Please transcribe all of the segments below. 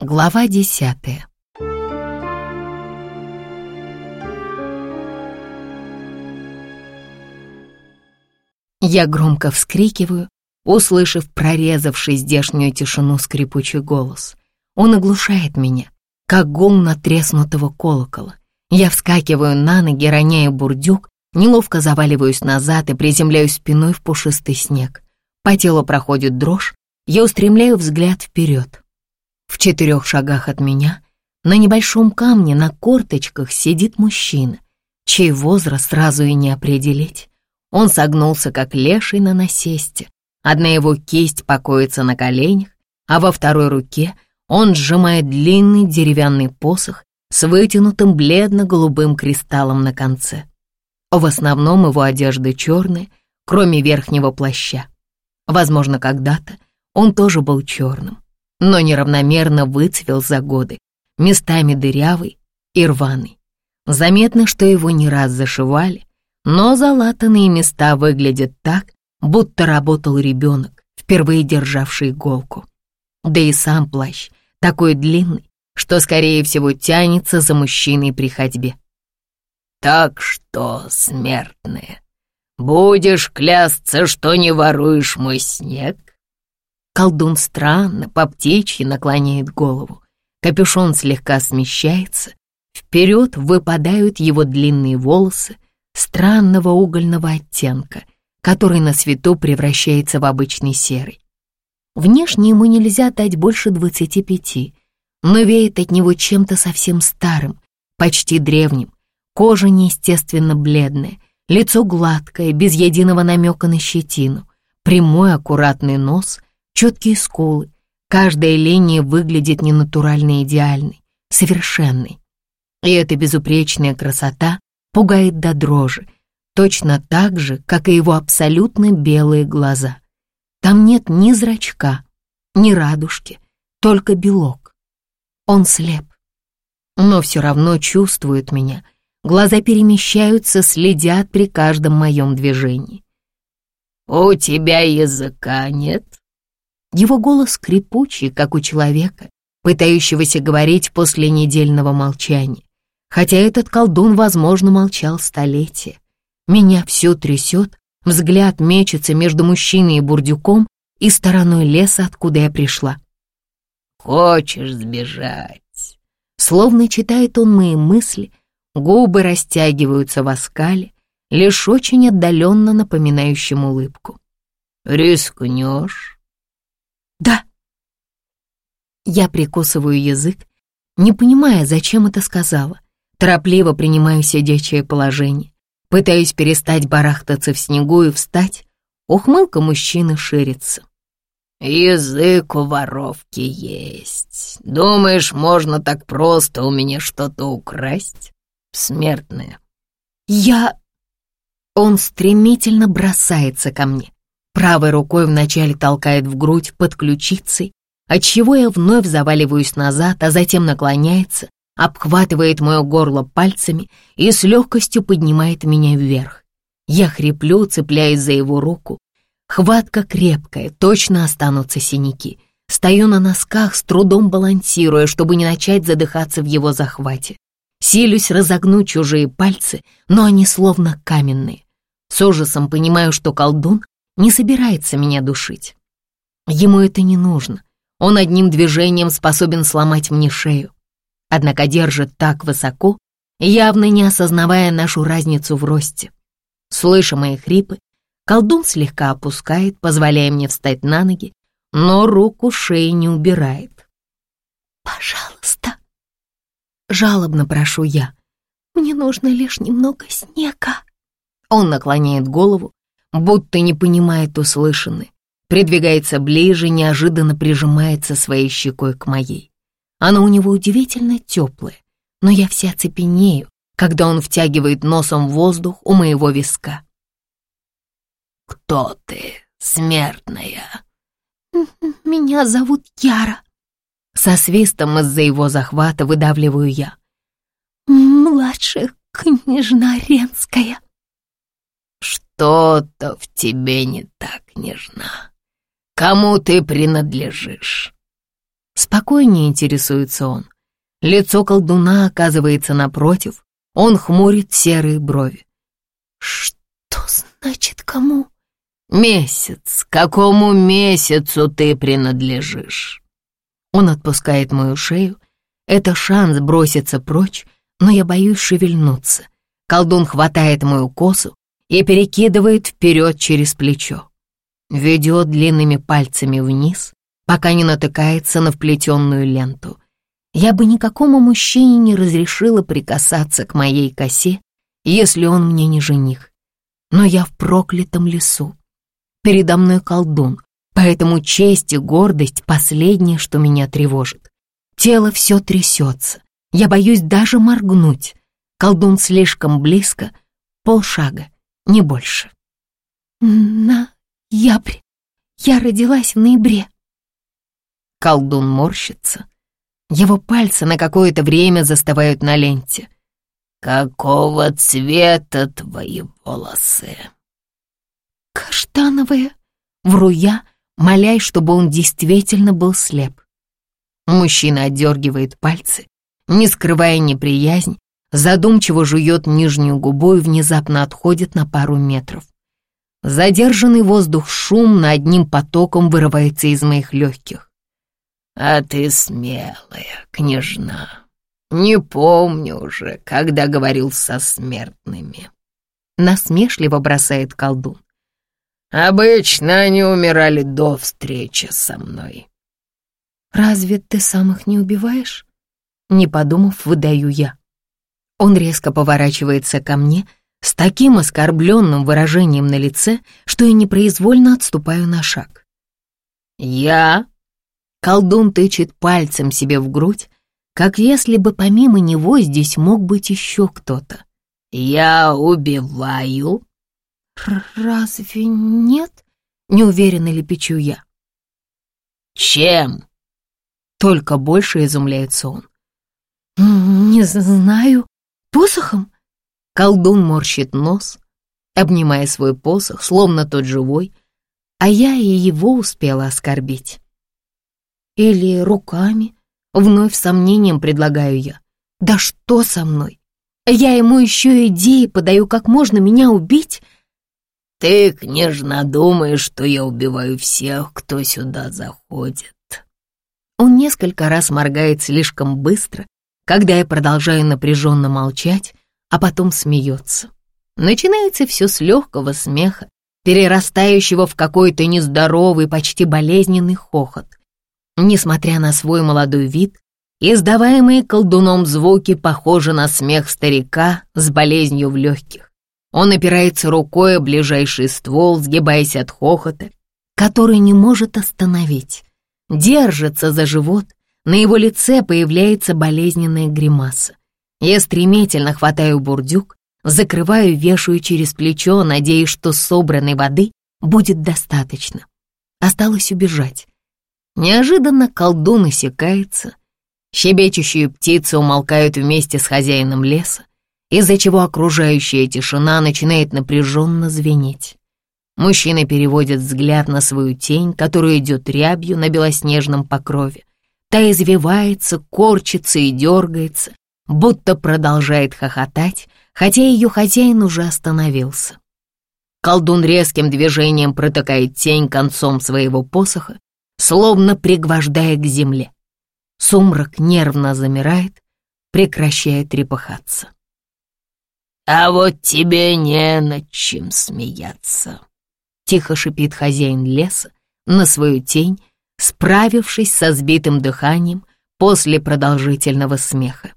Глава десятая. Я громко вскрикиваю, услышав прорезавший здешнюю тишину скрипучий голос. Он оглушает меня, как гул натреснутого колокола. Я вскакиваю на ноги, роняя бурдюк, неловко заваливаюсь назад и приземляюсь спиной в пушистый снег. По телу проходит дрожь, я устремляю взгляд вперед. В четырех шагах от меня на небольшом камне на корточках сидит мужчина, чей возраст сразу и не определить. Он согнулся, как леший на насесте. Одна его кисть покоится на коленях, а во второй руке он сжимает длинный деревянный посох с вытянутым бледно-голубым кристаллом на конце. В основном его одежда черная, кроме верхнего плаща. Возможно, когда-то он тоже был черным но неравномерно выцвел за годы, местами дырявый и рваный. Заметно, что его не раз зашивали, но залатанные места выглядят так, будто работал ребенок, впервые державший иголку. Да и сам плащ такой длинный, что, скорее всего, тянется за мужчиной при ходьбе. «Так что, смертные, будешь клясться, что не воруешь мой снег?» Колдун странно, по птичьи наклоняет голову. Капюшон слегка смещается. Вперед выпадают его длинные волосы странного угольного оттенка, который на свету превращается в обычный серый. Внешне ему нельзя дать больше двадцати пяти, но веет от него чем-то совсем старым, почти древним. Кожа неестественно бледная, лицо гладкое, без единого намека на щетину, прямой аккуратный нос — четкие скулы. Каждая линия выглядит ненатурально идеальной, совершенной. И эта безупречная красота пугает до дрожи, точно так же, как и его абсолютно белые глаза. Там нет ни зрачка, ни радужки, только белок. Он слеп, но все равно чувствует меня. Глаза перемещаются, следят при каждом моем движении. «У тебя языка нет?» Его голос скрипучий, как у человека, пытающегося говорить после недельного молчания. Хотя этот колдун, возможно, молчал столетия. Меня все трясет, взгляд мечется между мужчиной и бурдюком и стороной леса, откуда я пришла. «Хочешь сбежать?» Словно читает он мои мысли, губы растягиваются в оскале, лишь очень отдаленно напоминающим улыбку. «Рискнешь?» «Да». Я прикусываю язык, не понимая, зачем это сказала. Торопливо принимаю сидячее положение, пытаюсь перестать барахтаться в снегу и встать. Ухмылка мужчины ширится. «Язык у воровки есть. Думаешь, можно так просто у меня что-то украсть? Смертная». «Я...» Он стремительно бросается ко мне. Правой рукой вначале толкает в грудь под ключицей, отчего я вновь заваливаюсь назад, а затем наклоняется, обхватывает мое горло пальцами и с легкостью поднимает меня вверх. Я хриплю, цепляясь за его руку. Хватка крепкая, точно останутся синяки. Стою на носках, с трудом балансируя, чтобы не начать задыхаться в его захвате. Силюсь разогнуть чужие пальцы, но они словно каменные. С ужасом понимаю, что колдун не собирается меня душить. Ему это не нужно. Он одним движением способен сломать мне шею. Однако держит так высоко, явно не осознавая нашу разницу в росте. Слыша мои хрипы, колдун слегка опускает, позволяя мне встать на ноги, но руку шеи не убирает. «Пожалуйста», — жалобно прошу я, — «мне нужно лишь немного снега». Он наклоняет голову, будто не понимает услышанное, придвигается ближе, неожиданно прижимается своей щекой к моей. Она у него удивительно теплая, но я вся цепенею, когда он втягивает носом воздух у моего виска. «Кто ты, смертная?» «Меня зовут Яра». Со свистом из-за его захвата выдавливаю я. «Младшая княжна Ренская». Что-то в тебе не так, нежна. Кому ты принадлежишь? Спокойнее интересуется он. Лицо колдуна оказывается напротив, он хмурит серые брови. «Что значит кому?» «Месяц. Какому месяцу ты принадлежишь?» Он отпускает мою шею. Это шанс броситься прочь, но я боюсь шевельнуться. Колдун хватает мою косу и перекидывает вперед через плечо. Ведет длинными пальцами вниз, пока не натыкается на вплетенную ленту. Я бы никакому мужчине не разрешила прикасаться к моей косе, если он мне не жених. Но я в проклятом лесу. Передо мной колдун, поэтому честь и гордость — последнее, что меня тревожит. Тело все трясется, я боюсь даже моргнуть. Колдун слишком близко, полшага, не больше. На ябрь. Я родилась в ноябре. Колдун морщится. Его пальцы на какое-то время застывают на ленте. «Какого цвета твои волосы?» «Каштановые», — вру я, молясь, чтобы он действительно был слеп. Мужчина отдергивает пальцы, не скрывая неприязнь, задумчиво жует нижнюю губу и внезапно отходит на пару метров. Задержанный воздух шумно одним потоком вырывается из моих легких. «А ты смелая, княжна. Не помню уже, когда говорил со смертными». Насмешливо бросает колдун. «Обычно они умирали до встречи со мной». «Разве ты сам их не убиваешь?» Не подумав, выдаю я. Он резко поворачивается ко мне с таким оскорбленным выражением на лице, что я непроизвольно отступаю на шаг. «Я?» Колдун тычет пальцем себе в грудь, как если бы помимо него здесь мог быть еще кто-то. «Я убиваю?» «Разве нет?» — неуверенно лепечу я. «Чем?» Только больше изумляется он. «Не знаю. Посохом?» Колдун морщит нос, обнимая свой посох, словно тот живой, а я и его успела оскорбить. «Или руками?» — вновь сомнением предлагаю я. «Да что со мной? Я ему еще идеи подаю, как можно меня убить?» «Ты, княжна, думаешь, что я убиваю всех, кто сюда заходит?» Он несколько раз моргает слишком быстро, когда я продолжаю напряженно молчать, а потом смеется. Начинается все с легкого смеха, перерастающего в какой-то нездоровый, почти болезненный хохот. Несмотря на свой молодой вид, издаваемые колдуном звуки похожи на смех старика с болезнью в легких. Он опирается рукой о ближайший ствол, сгибаясь от хохота, который не может остановить. Держится за живот, на его лице появляется болезненная гримаса. Я стремительно хватаю бурдюк, закрываю, вешаю через плечо, надеясь, что собранной воды будет достаточно. Осталось убежать. Неожиданно колдун иссякается, щебечущие птицы умолкают вместе с хозяином леса, из-за чего окружающая тишина начинает напряженно звенеть. Мужчина переводит взгляд на свою тень, которая идет рябью на белоснежном покрове. Та извивается, корчится и дергается, будто продолжает хохотать, хотя ее хозяин уже остановился. Колдун резким движением протыкает тень концом своего посоха, словно пригвождая к земле. Сумрак нервно замирает, прекращая трепыхаться. «А вот тебе не над чем смеяться», — тихо шипит хозяин леса на свою тень, справившись со сбитым дыханием после продолжительного смеха.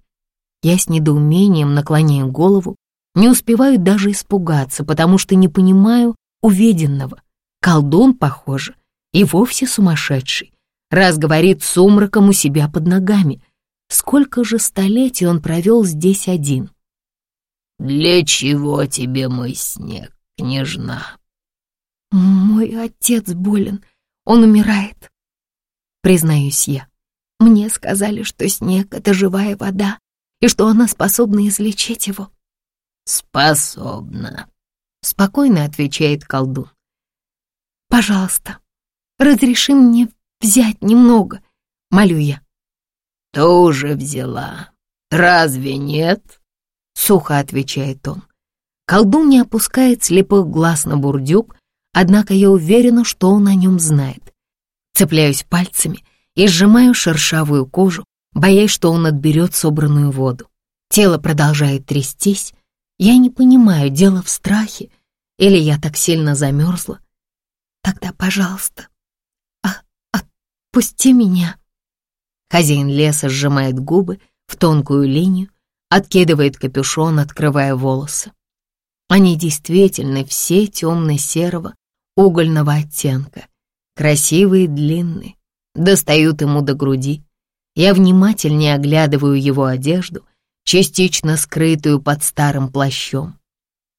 Я с недоумением наклоняю голову, не успеваю даже испугаться, потому что не понимаю увиденного. Колдун, похоже, и вовсе сумасшедший, раз говорит сумраком у себя под ногами. Сколько же столетий он провел здесь один? «Для чего тебе мой снег, княжна?» «Мой отец болен, он умирает признаюсь я. Мне сказали, что снег — это живая вода, и что она способна излечить его. «Способна», — спокойно отвечает колдун. «Пожалуйста, разреши мне взять немного. Молю я. «Тоже взяла. Разве нет?» Сухо отвечает он. Колдун не опускает слепых глаз на бурдюк, однако я уверена, что он о нем знает. Цепляюсь пальцами и сжимаю шершавую кожу, боясь, что он отберет собранную воду. Тело продолжает трястись. Я не понимаю, дело в страхе или я так сильно замерзла. Тогда, пожалуйста, а отпусти меня. Хозяин леса сжимает губы в тонкую линию, откидывает капюшон, открывая волосы. Они действительно все темно-серого, угольного оттенка, красивые и длинные, достают ему до груди. Я внимательнее оглядываю его одежду, частично скрытую под старым плащом.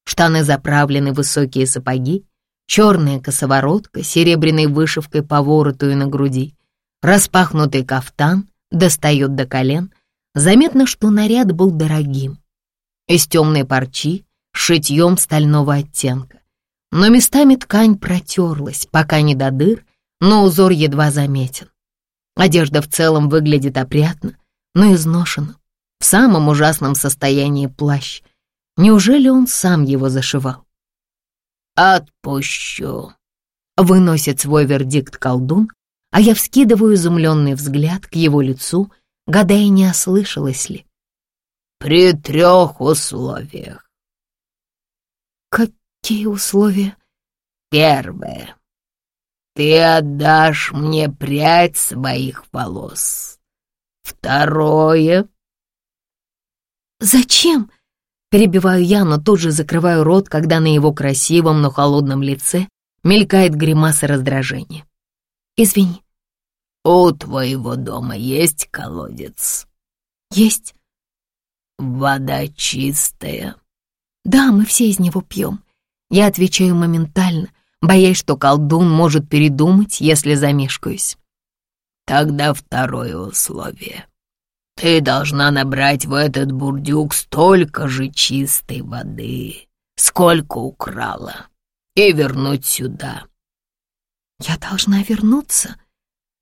Штаны заправлены высокие сапоги, черная косоворотка с серебряной вышивкой по вороту и на груди, распахнутый кафтан достает до колен, заметно, что наряд был дорогим. Из темной парчи, шитьем стального оттенка. Но местами ткань протерлась, пока не до дыр, но узор едва заметен. Одежда в целом выглядит опрятно, но изношена. В самом ужасном состоянии плащ. Неужели он сам его зашивал? «Отпущу», — выносит свой вердикт колдун, а я вскидываю изумленный взгляд к его лицу, гадая, не ослышалась ли. «При трех условиях». «Какие условия?» «Первое. Ты отдашь мне прядь своих волос. Второе. Зачем? Перебиваю я, но тут же закрываю рот, когда на его красивом, но холодном лице мелькает гримаса раздражения. Извини. У твоего дома есть колодец? Есть. Вода чистая? Да, мы все из него пьем. Я отвечаю моментально, боясь, что колдун может передумать, если замешкаюсь. Тогда второе условие. Ты должна набрать в этот бурдюк столько же чистой воды, сколько украла, и вернуть сюда. Я должна вернуться?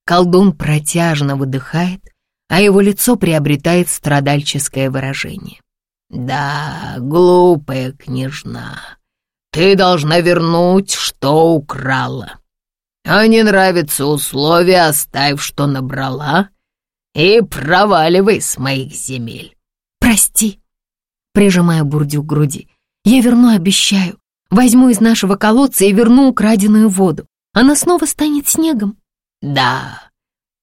Колдун протяжно выдыхает, а его лицо приобретает страдальческое выражение. Да, глупая княжна, ты должна вернуть, что украла. А не нравятся условия, оставь, что набрала, и проваливай с моих земель. Прости, прижимая бурдю к груди. Я верну, обещаю. Возьму из нашего колодца и верну украденную воду. Она снова станет снегом. Да,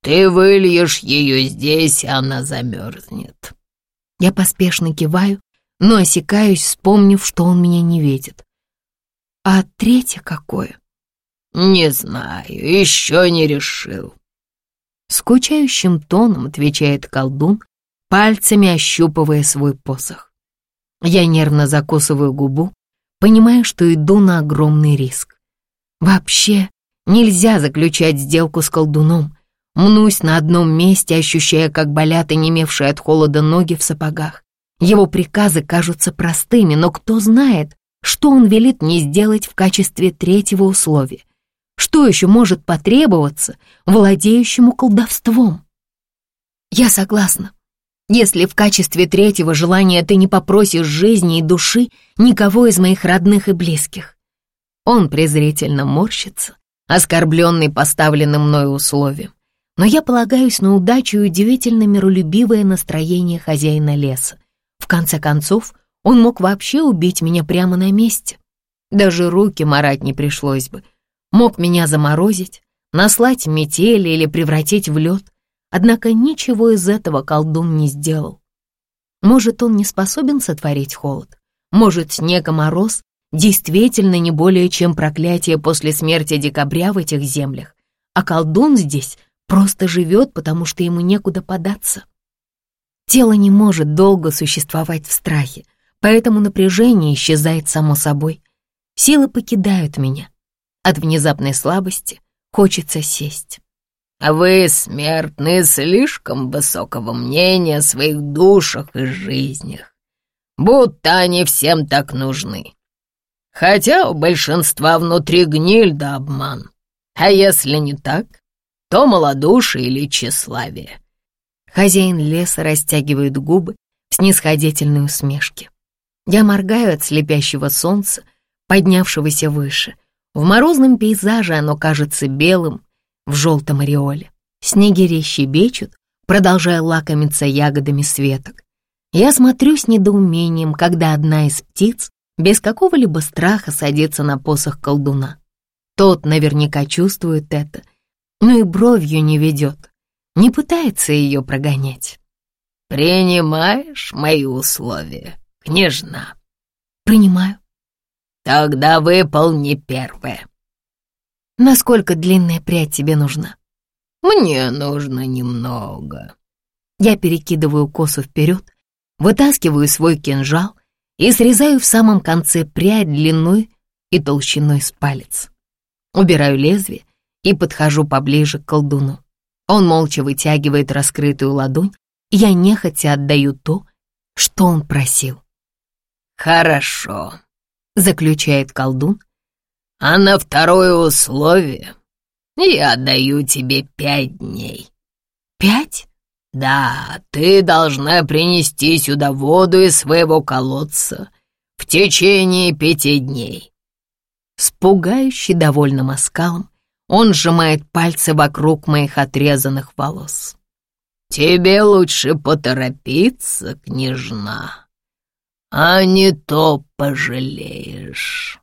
ты выльешь ее здесь, и она замерзнет. Я поспешно киваю, но осекаюсь, вспомнив, что он меня не видит. А третье какое? Не знаю, еще не решил. Скучающим тоном отвечает колдун, пальцами ощупывая свой посох. Я нервно закусываю губу, понимая, что иду на огромный риск. Вообще нельзя заключать сделку с колдуном. Мнусь на одном месте, ощущая, как болят и немевшие от холода ноги в сапогах. Его приказы кажутся простыми, но кто знает, что он велит мне сделать в качестве третьего условия. Что еще может потребоваться владеющему колдовством? Я согласна. Если в качестве третьего желания ты не попросишь жизни и души никого из моих родных и близких. Он презрительно морщится, оскорбленный поставленным мною условием. Но я полагаюсь на удачу и удивительно миролюбивое настроение хозяина леса. В конце концов, он мог вообще убить меня прямо на месте. Даже руки марать не пришлось бы. Мог меня заморозить, наслать метели или превратить в лед. Однако ничего из этого колдун не сделал. Может, он не способен сотворить холод? Может, снег и мороз действительно не более чем проклятие после смерти декабря в этих землях, а колдун здесь просто живет, потому что ему некуда податься? Тело не может долго существовать в страхе, поэтому напряжение исчезает само собой. Силы покидают меня. От внезапной слабости хочется сесть. «Вы, смертные, слишком высокого мнения о своих душах и жизнях, будто они всем так нужны. Хотя у большинства внутри гниль да обман. А если не так, то малодушие или тщеславие. Хозяин леса растягивает губы в снисходительной усмешке. Я моргаю от слепящего солнца, поднявшегося выше. В морозном пейзаже оно кажется белым в желтом ореоле. Снегири щебечут, продолжая лакомиться ягодами светок. Я смотрю с недоумением, когда одна из птиц без какого-либо страха садится на посох колдуна. Тот наверняка чувствует это, но и бровью не ведет, не пытается ее прогонять. «Принимаешь мои условия, княжна?» «Принимаю». «Тогда выполни первое». «Насколько длинная прядь тебе нужна?» «Мне нужно немного». Я перекидываю косу вперед, вытаскиваю свой кинжал и срезаю в самом конце прядь длиной и толщиной с палец. Убираю лезвие и подхожу поближе к колдуну. Он молча вытягивает раскрытую ладонь, и я нехотя отдаю то, что он просил. «Хорошо», — заключает колдун. «А на второе условие я отдаю тебе пять дней». «Пять?» «Да, ты должна принести сюда воду из своего колодца в течение пяти дней». С пугающе довольным оскалом он сжимает пальцы вокруг моих отрезанных волос. «Тебе лучше поторопиться, княжна, а не то пожалеешь».